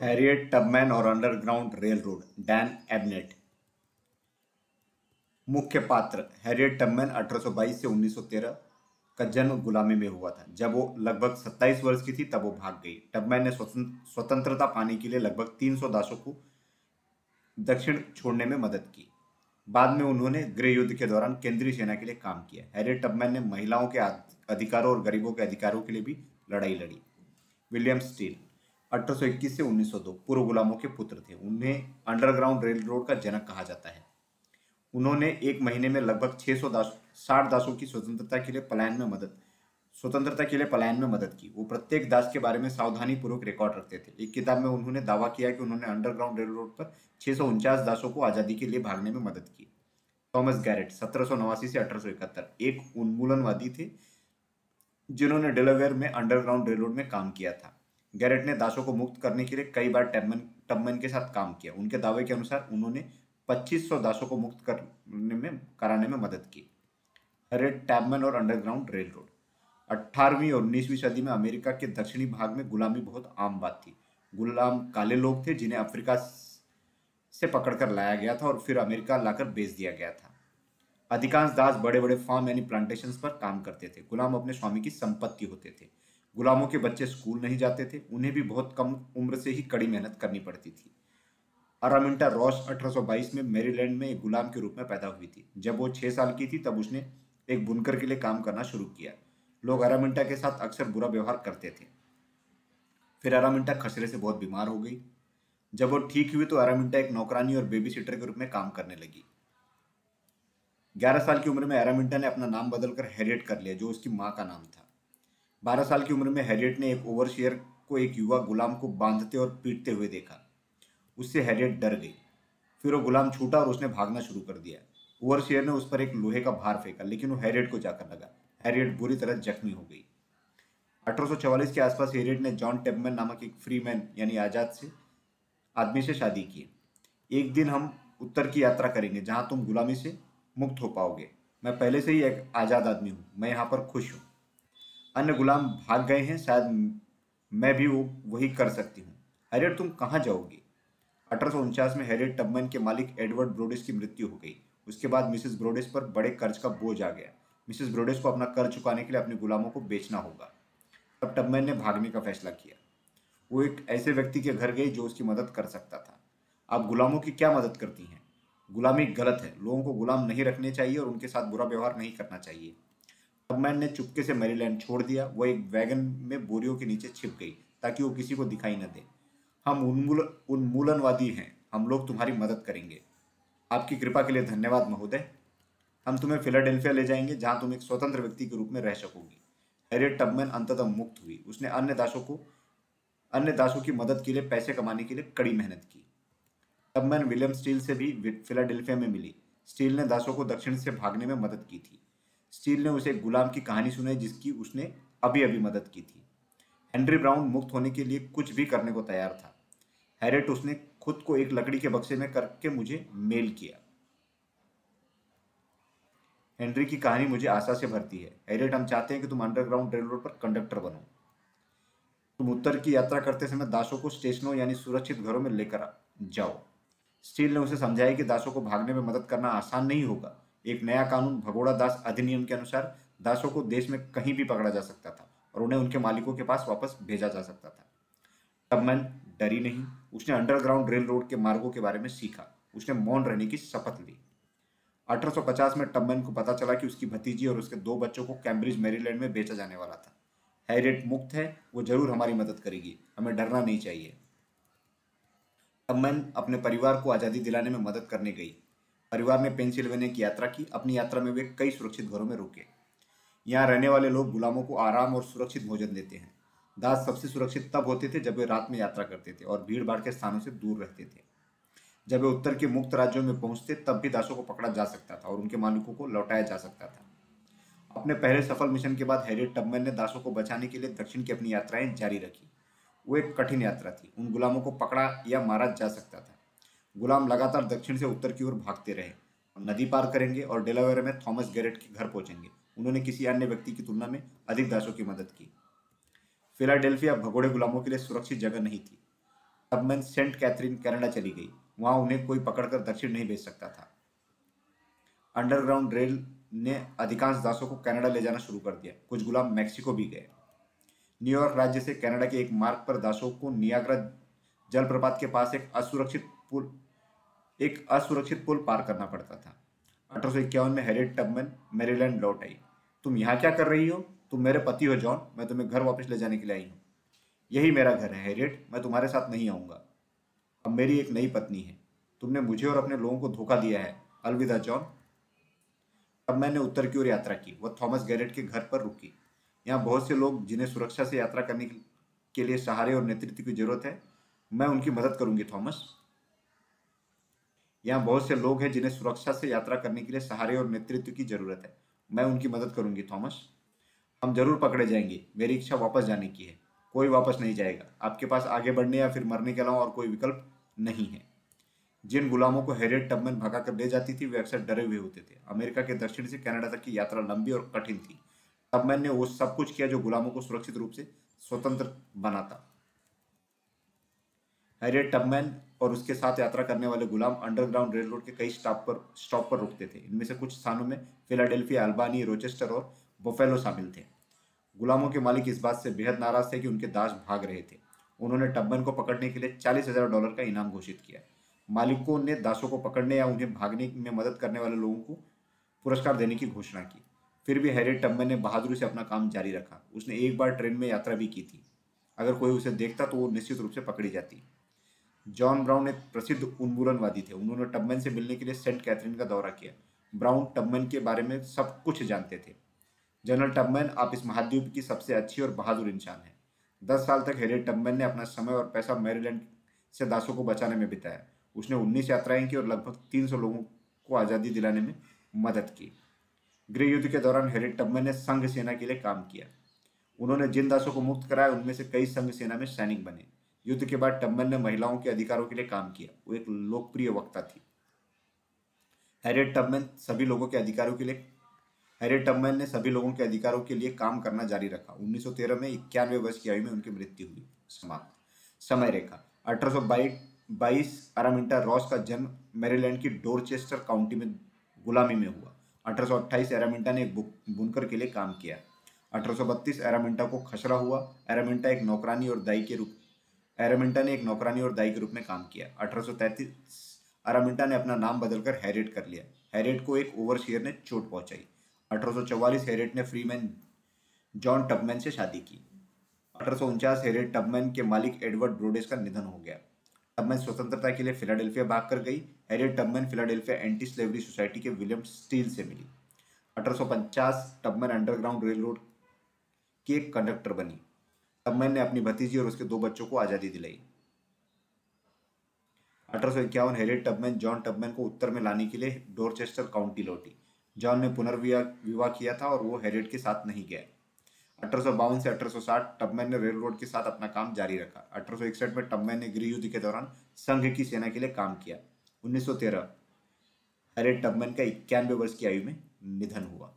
Harriet Tubman और underground rail road Dan Abnett मुख्य पात्र हैरियट टबमैन 1822 से 1913 का जन्म गुलामी में हुआ था। जब वो लगभग 27 वर्ष की थी, तब वो भाग गई। टबमैन ने स्वतंत्रता पाने के लिए लगभग 300 दासों को दक्षिण छोड़ने में मदद की। बाद में उन्होंने गृह युद्ध के दौरान केंद्रीय सेना के लिए काम किया। हैरियट टबमैन ने महिलाओं के अधिकारों और गरीबों के अधिकारों के लिए भी लड़ाई लड़ी। विलियम स्टील 1821 से 1902 पूर्व गुलामों के पुत्र थे। उन्हें अंडरग्राउंड रेल रोड का जनक कहा जाता है। उन्होंने एक महीने में लगभग 600 दास, साठ दासों की स्वतंत्रता के लिए पलायन में मदद, स्वतंत्रता के लिए पलायन में मदद की। वो प्रत्येक दास के बारे में सावधानी पूर्वक रिकॉर्ड रखते थे। एक किताब में उन्होंने दावा किया कि उन्होंने अंडरग्राउंड रेल रोड पर छह सौ उनचास दासों को आज़ादी के लिए भागने में मदद की। थॉमस गैरेट, सत्रह सौ नवासी से अठारह एक उन्मूलनवादी थे जिन्होंने डेलावेयर में अंडरग्राउंड रेलरोड में काम किया था। गैरेट ने दासों को मुक्त करने के लिए कई बार टबमैन टबमैन के साथ काम किया। उनके दावे के अनुसार उन्होंने 2500 दासों को मुक्त करने में कराने में मदद की। रेड टैबमैन और अंडरग्राउंड रेल रोड। अट्ठारहवीं और उन्नीसवीं सदी में अमेरिका के दक्षिणी भाग में गुलामी बहुत आम बात थी। गुलाम काले लोग थे जिन्हें अफ्रीका से पकड़कर लाया गया था और फिर अमेरिका लाकर बेच दिया गया था। अधिकांश दास बड़े बड़े फार्म यानी प्लांटेशन पर काम करते थे। गुलाम अपने स्वामी की संपत्ति होते थे। गुलामों के बच्चे स्कूल नहीं जाते थे, उन्हें भी बहुत कम उम्र से ही कड़ी मेहनत करनी पड़ती थी। अरामिंटा रॉस 1822 में मेरीलैंड में एक गुलाम के रूप में पैदा हुई थी। जब वो छह साल की थी, तब उसने एक बुनकर के लिए काम करना शुरू किया। लोग अरामिंटा के साथ अक्सर बुरा व्यवहार करते थे। फिर अरामिंटा खसरे से बहुत बीमार हो गई। जब वो ठीक हुई तो अरामिंटा एक नौकरानी और बेबी सीटर के रूप में काम करने लगी। ग्यारह साल की उम्र में अरामिंटा ने अपना नाम बदलकर हैरियट कर लिया, जो उसकी माँ का नाम था। बारह साल की उम्र में हैरियट ने एक ओवरशियर को एक युवा गुलाम को बांधते और पीटते हुए देखा। उससे हैरियट डर गई। फिर वो गुलाम छूटा और उसने भागना शुरू कर दिया। ओवरशियर ने उस पर एक लोहे का भार फेंका, लेकिन वो हैरियट को जाकर लगा। हैरियट बुरी तरह जख्मी हो गई। अठारह के आसपास हैरियट ने जॉन टेबमैन नामक एक फ्री मैन, यानी आज़ाद से, आदमी से शादी की। एक दिन हम उत्तर की यात्रा करेंगे, जहाँ तुम गुलामी से मुक्त हो पाओगे। मैं पहले से ही एक आज़ाद आदमी हूँ। मैं यहाँ पर खुश हूँ। अन्य गुलाम भाग गए हैं, शायद मैं भी वो वही कर सकती हूँ। हैरियट, तुम कहाँ जाओगी? अठारह सौ उनचास में हैरियट टबमैन के मालिक एडवर्ड ब्रोडिस की मृत्यु हो गई। उसके बाद मिसेस ब्रोडिस पर बड़े कर्ज का बोझ आ गया। मिसेस ब्रोडिस को अपना कर्ज चुकाने के लिए अपने गुलामों को बेचना होगा। तब टबमैन ने भागने का फैसला किया। वो एक ऐसे व्यक्ति के घर गई जो उसकी मदद कर सकता था। आप गुलामों की क्या मदद करती हैं? गुलामी गलत है। लोगों को गुलाम नहीं रखने चाहिए और उनके साथ बुरा व्यवहार नहीं करना चाहिए। टबमैन ने चुपके से मैरीलैंड छोड़ दिया। वो एक वैगन में बोरियों के नीचे छिप गई, ताकि वो किसी को दिखाई न दे। हम उन्मूल उन्मूलनवादी हैं। हम लोग तुम्हारी मदद करेंगे। आपकी कृपा के लिए धन्यवाद, महोदय। हम तुम्हें फिलाडेल्फिया ले जाएँगे, जहाँ तुम एक स्वतंत्र व्यक्ति के रूप में रह सकोगी। हैरियट टबमैन अंततः मुक्त हुई। उसने अन्य दासों को अन्य दासों की मदद के लिए, पैसे कमाने के लिए कड़ी मेहनत की। टबमैन विलियम स्टील से भी फिलाडेल्फिया में मिली। स्टील ने दासों को दक्षिण से भागने में मदद की थी। स्टील ने उसे गुलाम की कहानी सुनाई, जिसकी उसने अभी अभी मदद की थी। हेनरी ब्राउन मुक्त होने के लिए कुछ भी करने को तैयार था। हैरेट उसने खुद को एक लकड़ी के बक्से में करके मुझे मेल किया। हेनरी की कहानी मुझे आशा से भरती है। हैरेट हम चाहते हैं कि तुम अंडरग्राउंड रेल रोड पर कंडक्टर बनो। तुम उत्तर की यात्रा करते समय दासों को स्टेशनों यानी सुरक्षित घरों में लेकर जाओ। स्टील ने उसे समझाया कि दासों को भागने में मदद करना आसान नहीं होगा। एक नया कानून भगोड़ा दास अधिनियम के अनुसार दासों को देश में कहीं भी पकड़ा जा सकता था और उन्हें उनके मालिकों के पास वापस भेजा जा सकता था। तब मैं डरी नहीं। उसने अंडरग्राउंड रेल रोड के मार्गों के बारे में सीखा। उसने मौन रहने की शपथ ली। 1850 में टबमैन को पता चला कि उसकी भतीजी और उसके दो बच्चों को कैम्ब्रिज, मेरीलैंड में बेचा जाने वाला था। हैरियट मुक्त है, वो ज़रूर हमारी मदद करेगी। हमें डरना नहीं चाहिए। टबमैन अपने परिवार को आज़ादी दिलाने में मदद करने गई। परिवार ने पेंसिल्वेनिया की यात्रा की। अपनी यात्रा में वे कई सुरक्षित घरों में रुके। यहाँ रहने वाले लोग गुलामों को आराम और सुरक्षित भोजन देते हैं। दास सबसे सुरक्षित तब होते थे जब वे रात में यात्रा करते थे और भीड़ भाड़ के स्थानों से दूर रहते थे। जब वे उत्तर के मुक्त राज्यों में पहुँचते, तब भी दासों को पकड़ा जा सकता था और उनके मालिकों को लौटाया जा सकता था। अपने पहले सफल मिशन के बाद हैरियट टबमैन ने दासों को बचाने के लिए दक्षिण की अपनी यात्राएँ जारी रखी। वो एक कठिन यात्रा थी। उन गुलामों को पकड़ा या मारा जा सकता था। गुलाम लगातार दक्षिण से उत्तर की ओर भागते रहे। नदी पार करेंगे और डेलावेयर में थॉमस गैरेट के घर पहुँचेंगे। उन्होंने किसी अन्य व्यक्ति की तुलना में अधिक दासों की मदद की। फिलाडेल्फिया भगोड़े गुलामों के लिए सुरक्षित जगह नहीं थी। टबमैन सेंट कैथरीन, कनाडा चली गई। वहाँ उन्हें कोई पकड़कर दक्षिण नहीं भेज सकता था। अंडरग्राउंड रेल ने अधिकांश दासों को कनाडा ले जाना शुरू कर दिया। कुछ गुलाम मैक्सिको भी गए। न्यूयॉर्क राज्य से कनाडा के एक मार्ग पर दासों को नियाग्रा जलप्रपात के पास एक असुरक्षित पुल, एक असुरक्षित पुल पार करना पड़ता था। अठारह सौ इक्यावन में हैरियट टबमैन मेरीलैंड लौट आई। तुम यहाँ क्या कर रही हो? तुम मेरे पति हो, जॉन। मैं तुम्हें घर वापस ले जाने के लिए आई हूँ। यही मेरा घर है हैरियट मैं तुम्हारे साथ नहीं आऊँगा। अब मेरी एक नई पत्नी है। तुमने मुझे और अपने लोगों को धोखा दिया है। अलविदा, जॉन। तब मैंने उत्तर की ओर यात्रा की। वह थॉमस गैरेट के घर पर रुकी। यहाँ बहुत से लोग जिन्हें सुरक्षा से यात्रा करने के लिए सहारे और नेतृत्व की ज़रूरत है, मैं उनकी मदद करूँगी, थॉमस। यहाँ बहुत से लोग हैं जिन्हें सुरक्षा से यात्रा करने के लिए सहारे और नेतृत्व की ज़रूरत है। मैं उनकी मदद करूँगी, थॉमस। हम ज़रूर पकड़े जाएँगे। मेरी इच्छा वापस जाने की है। कोई वापस नहीं जाएगा। आपके पास आगे बढ़ने या फिर मरने के अलावा और कोई विकल्प नहीं है। जिन गुलामों को हैरियट टबमैन भगा कर ले जाती थी, वे अक्सर डरे हुए होते थे। अमेरिका के दक्षिण से कनाडा तक की यात्रा लंबी और कठिन थी। टबमैन ने वो सब कुछ किया जो गुलामों को सुरक्षित रूप से स्वतंत्र बनाता। हैरियट टबमैन और उसके साथ यात्रा करने वाले गुलाम अंडरग्राउंड रेलरोड के कई स्टॉप पर स्टॉप पर रुकते थे। इनमें से कुछ स्थानों में फिलाडेल्फिया अल्बानी रोचेस्टर और बोफेलो शामिल थे। गुलामों के मालिक इस बात से बेहद नाराज़ थे कि उनके दास भाग रहे थे। उन्होंने टब्बन को पकड़ने के लिए चालीस हज़ार डॉलर का इनाम घोषित किया। मालिकों ने दासों को पकड़ने या उन्हें भागने में मदद करने वाले लोगों को पुरस्कार देने की घोषणा की। फिर भी हैरी टब्बन ने बहादुरी से अपना काम जारी रखा। उसने एक बार ट्रेन में यात्रा भी की थी। अगर कोई उसे देखता तो वो निश्चित रूप से पकड़ी जाती। जॉन ब्राउन एक प्रसिद्ध उन्मूलनवादी थे। उन्होंने टबमैन से मिलने के लिए सेंट कैथरीन का दौरा किया। ब्राउन टबमैन के बारे में सब कुछ जानते थे। जनरल टबमैन, आप इस महाद्वीप की सबसे अच्छी और बहादुर इंसान हैं। दस साल तक हेरियट टबमैन ने अपना समय और पैसा मैरीलैंड से दासों को बचाने में बिताया। उसने उन्नीस यात्राएँ की और लगभग तीन सौ लोगों को आज़ादी दिलाने में मदद की। गृह युद्ध के दौरान हेरियट टबमैन ने संघ सेना के लिए काम किया। उन्होंने जिन दासों को मुक्त कराया, उनमें से कई संघ सेना में सैनिक बने। युद्ध के बाद टम्बन ने महिलाओं के अधिकारों के लिए काम किया। वो एक लोकप्रिय वक्ता थी। हैरियट टबमैन सभी लोगों के अधिकारों के लिए हैरियट टबमैन ने सभी लोगों के अधिकारों के लिए काम करना जारी रखा। 1913 में इक्यानवे वर्ष की आयु में उनकी मृत्यु हुई। समाप्त। समय रेखा। अठारह बाईस अरामिंटा रॉस का जन्म मेरीलैंड की डोरचेस्टर काउंटी में गुलामी में हुआ। अठारह एरामिंटा ने एक बुनकर के लिए काम किया। अठारह एरामिंटा को खसरा हुआ। एरामिंटा एक नौकरानी और दाई के रूप एरामिंटा ने एक नौकरानी और दाई के रूप में काम किया। 1833 अरामिंटा ने अपना नाम बदलकर हैरियट कर लिया। हैरियट को एक ओवरशियर ने चोट पहुंचाई। 1844 हैरियट ने फ्रीमैन जॉन टबमैन से शादी की। अठारह हैरियट टबमैन के मालिक एडवर्ड ब्रोडेस का निधन हो गया। टबमैन स्वतंत्रता के लिए फिलाडेल्फिया भाग कर गई। Harriet Tubman Philadelphia anti slavery society के विलियम स्टील से मिली। अठारह सौ पचास, टबमैन अंडरग्राउंड रेल रोड की एक कंडक्टर बनी। टबमैन ने अपनी भतीजी और उसके दो बच्चों को आज़ादी दिलाई। अठारह सौ इक्यावन हेरियट टबमैन, जॉन टबमैन को उत्तर में लाने के लिए डोरचेस्टर काउंटी लौटी। जॉन ने पुनर्विवाह विवाह किया था और वो हेरियट के साथ नहीं गया। अठारह से अठारह टबमैन ने रेल रोड के साथ अपना काम जारी रखा। अठारह सौ इकसठ में टबमैन ने गृह युद्ध के दौरान संघ की सेना के लिए काम किया। 1913 हेरियट टबमैन का इक्यानवे वर्ष की आयु में निधन हुआ।